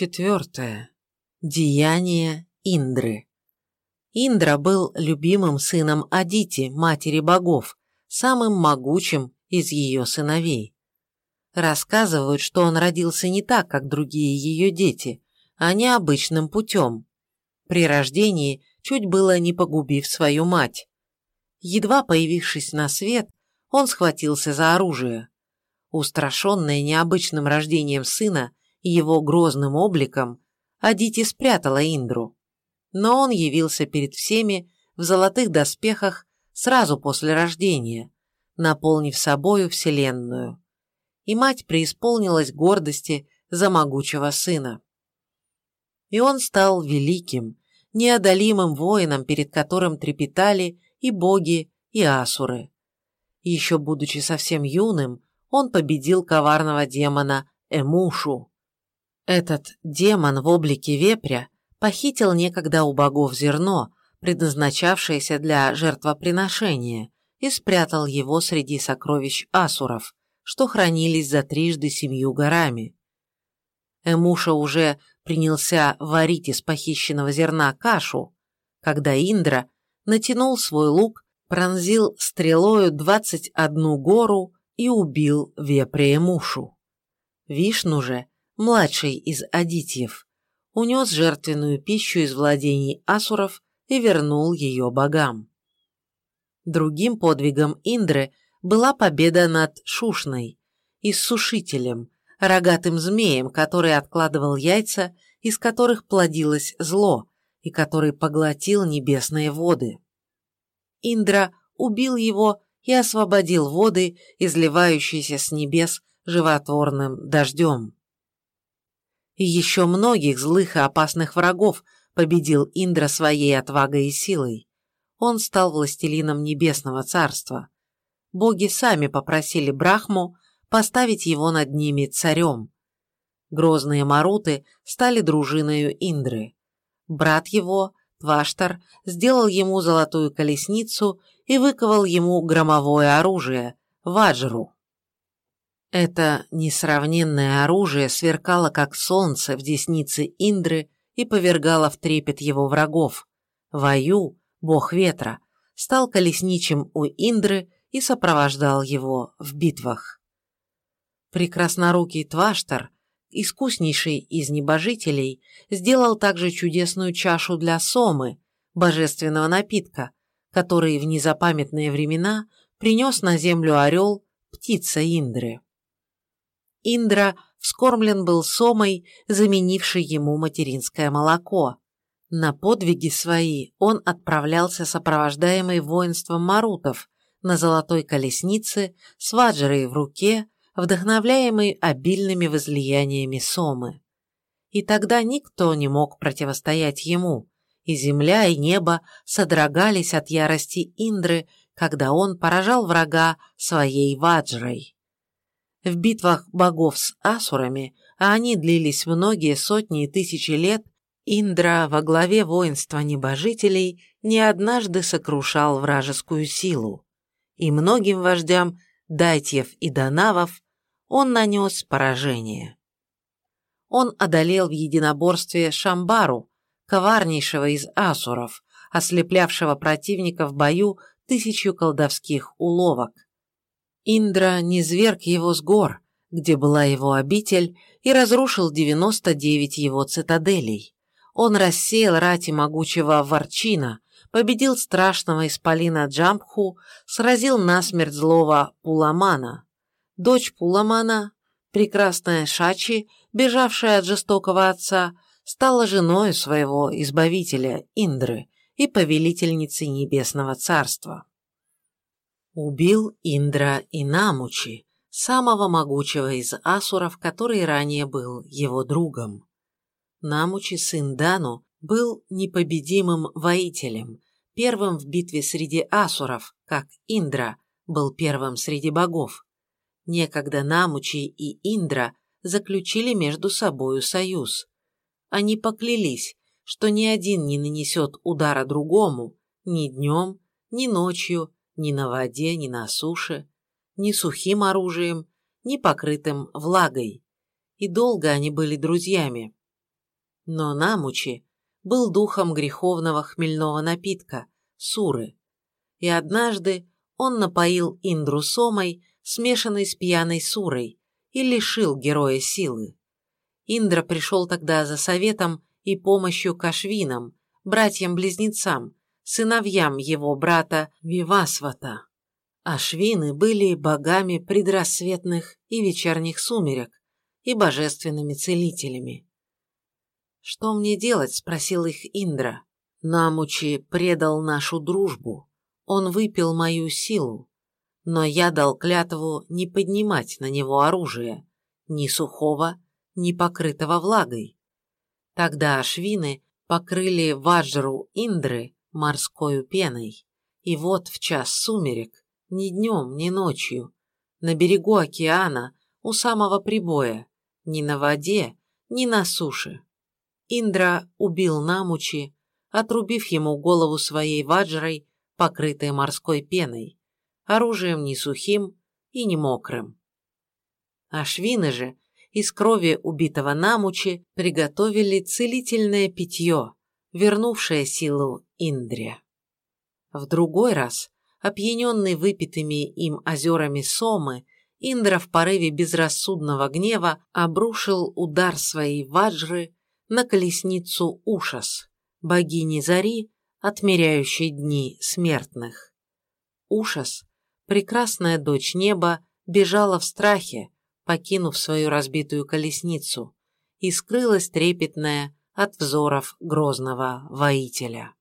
Четвертое. Деяние Индры. Индра был любимым сыном Адити, матери богов, самым могучим из ее сыновей. Рассказывают, что он родился не так, как другие ее дети, а необычным путем. При рождении чуть было не погубив свою мать. Едва появившись на свет, он схватился за оружие. Устрашенная необычным рождением сына, его грозным обликом, Адити спрятала Индру. Но он явился перед всеми в золотых доспехах сразу после рождения, наполнив собою Вселенную. И мать преисполнилась гордости за могучего сына. И он стал великим, неодолимым воином, перед которым трепетали и боги, и асуры. Еще будучи совсем юным, он победил коварного демона Эмушу. Этот демон в облике вепря похитил некогда у богов зерно, предназначавшееся для жертвоприношения, и спрятал его среди сокровищ асуров, что хранились за трижды семью горами. Эмуша уже принялся варить из похищенного зерна кашу, когда Индра натянул свой лук, пронзил стрелою двадцать одну гору и убил вепря Эмушу. Вишну же – младший из адитьев, унес жертвенную пищу из владений асуров и вернул ее богам. Другим подвигом Индры была победа над Шушной, иссушителем, рогатым змеем, который откладывал яйца, из которых плодилось зло, и который поглотил небесные воды. Индра убил его и освободил воды, изливающиеся с небес животворным дождем и еще многих злых и опасных врагов победил Индра своей отвагой и силой. Он стал властелином Небесного Царства. Боги сами попросили Брахму поставить его над ними царем. Грозные маруты стали дружиною Индры. Брат его, Тваштар, сделал ему золотую колесницу и выковал ему громовое оружие – ваджру. Это несравненное оружие сверкало, как солнце в деснице Индры и повергало в трепет его врагов. Ваю, бог ветра, стал колесничим у Индры и сопровождал его в битвах. Прекраснорукий Тваштар, искуснейший из небожителей, сделал также чудесную чашу для Сомы, божественного напитка, который в незапамятные времена принес на землю орел, птица Индры. Индра вскормлен был сомой, заменившей ему материнское молоко. На подвиги свои он отправлялся сопровождаемый воинством марутов на золотой колеснице с ваджрой в руке, вдохновляемый обильными возлияниями сомы. И тогда никто не мог противостоять ему, и земля, и небо содрогались от ярости Индры, когда он поражал врага своей ваджрой в битвах богов с асурами, а они длились многие сотни и тысячи лет, Индра во главе воинства небожителей не однажды сокрушал вражескую силу, и многим вождям Дайтьев и Данавов он нанес поражение. Он одолел в единоборстве Шамбару, коварнейшего из асуров, ослеплявшего противника в бою тысячу колдовских уловок. Индра низверг его с гор, где была его обитель, и разрушил 99 его цитаделей. Он рассеял рати могучего Варчина, победил страшного исполина Джампху, сразил насмерть злого Пуламана. Дочь Пуламана, прекрасная Шачи, бежавшая от жестокого отца, стала женой своего избавителя Индры и повелительницей Небесного Царства. Убил Индра и Намучи, самого могучего из асуров, который ранее был его другом. Намучи, сын Дану, был непобедимым воителем, первым в битве среди асуров, как Индра был первым среди богов. Некогда Намучи и Индра заключили между собою союз. Они поклялись, что ни один не нанесет удара другому ни днем, ни ночью, ни на воде, ни на суше, ни сухим оружием, ни покрытым влагой. И долго они были друзьями. Но Намучи был духом греховного хмельного напитка – суры. И однажды он напоил Индру сомой, смешанной с пьяной сурой, и лишил героя силы. Индра пришел тогда за советом и помощью к Ашвинам, братьям-близнецам, сыновьям его брата Вивасвата. Ашвины были богами предрассветных и вечерних сумерек и божественными целителями. «Что мне делать?» – спросил их Индра. «Намучи предал нашу дружбу. Он выпил мою силу. Но я дал клятву не поднимать на него оружие, ни сухого, ни покрытого влагой. Тогда ашвины покрыли ваджру Индры морской пеной. И вот в час сумерек, ни днем, ни ночью, на берегу океана, у самого прибоя, ни на воде, ни на суше. Индра убил Намучи, отрубив ему голову своей ваджрой, покрытой морской пеной, оружием не сухим и не мокрым. Ашвины же из крови убитого Намучи приготовили целительное питье, вернувшее силу Индре. В другой раз, опьяненный выпитыми им озерами Сомы, Индра в порыве безрассудного гнева обрушил удар своей ваджры на колесницу Ушас, богини Зари, отмеряющей дни смертных. Ушас, прекрасная дочь неба, бежала в страхе, покинув свою разбитую колесницу, и скрылась трепетная от взоров грозного воителя.